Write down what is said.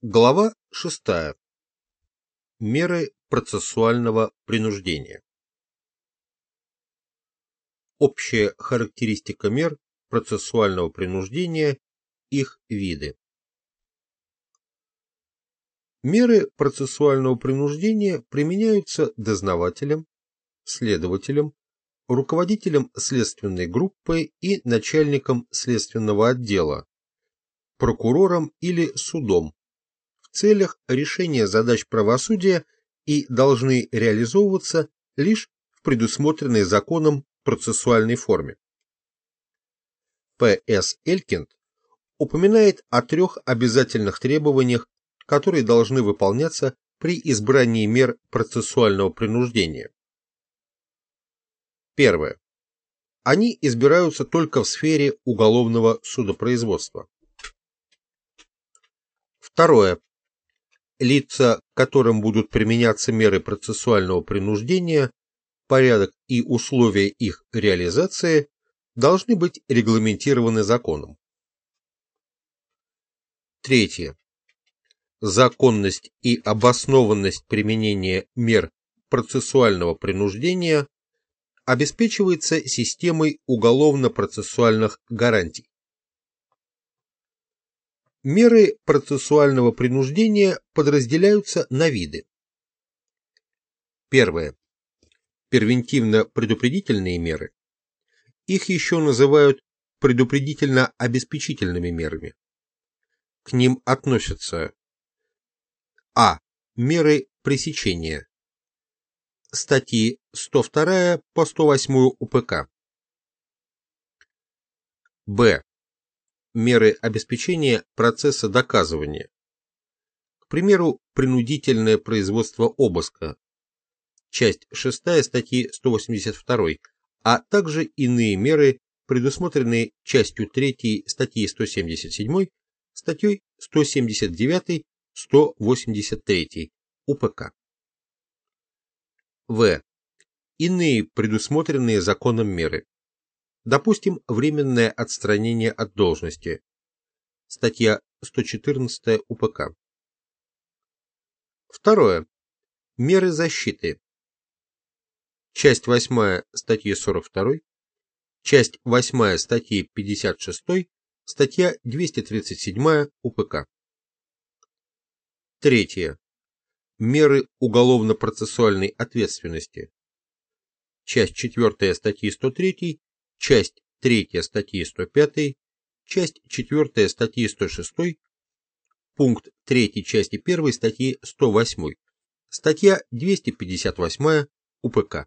Глава 6. Меры процессуального принуждения. Общая характеристика мер процессуального принуждения, их виды. Меры процессуального принуждения применяются дознавателем, следователем, руководителем следственной группы и начальником следственного отдела, прокурором или судом целях решения задач правосудия и должны реализовываться лишь в предусмотренной законом процессуальной форме. П.С. Элькинд упоминает о трех обязательных требованиях, которые должны выполняться при избрании мер процессуального принуждения. Первое. Они избираются только в сфере уголовного судопроизводства. Второе лица, которым будут применяться меры процессуального принуждения, порядок и условия их реализации должны быть регламентированы законом. Третье. Законность и обоснованность применения мер процессуального принуждения обеспечивается системой уголовно-процессуальных гарантий. Меры процессуального принуждения подразделяются на виды. Первое. Первентивно-предупредительные меры. Их еще называют предупредительно-обеспечительными мерами. К ним относятся А. Меры пресечения. Статьи 102 по 108 УПК. Б меры обеспечения процесса доказывания. К примеру, принудительное производство обыска, часть 6 статьи 182, а также иные меры, предусмотренные частью 3 статьи 177, статьей 179, 183 УПК. В. Иные предусмотренные законом меры. Допустим, временное отстранение от должности. Статья 114 УПК. Второе. Меры защиты. Часть 8 статьи 42, часть 8 статьи 56, статья 237 УПК. Третье. Меры уголовно-процессуальной ответственности. Часть 4 статьи 103, часть 3 статьи 105, часть 4 статьи 106, пункт 3 части 1 статьи 108, статья 258 УПК.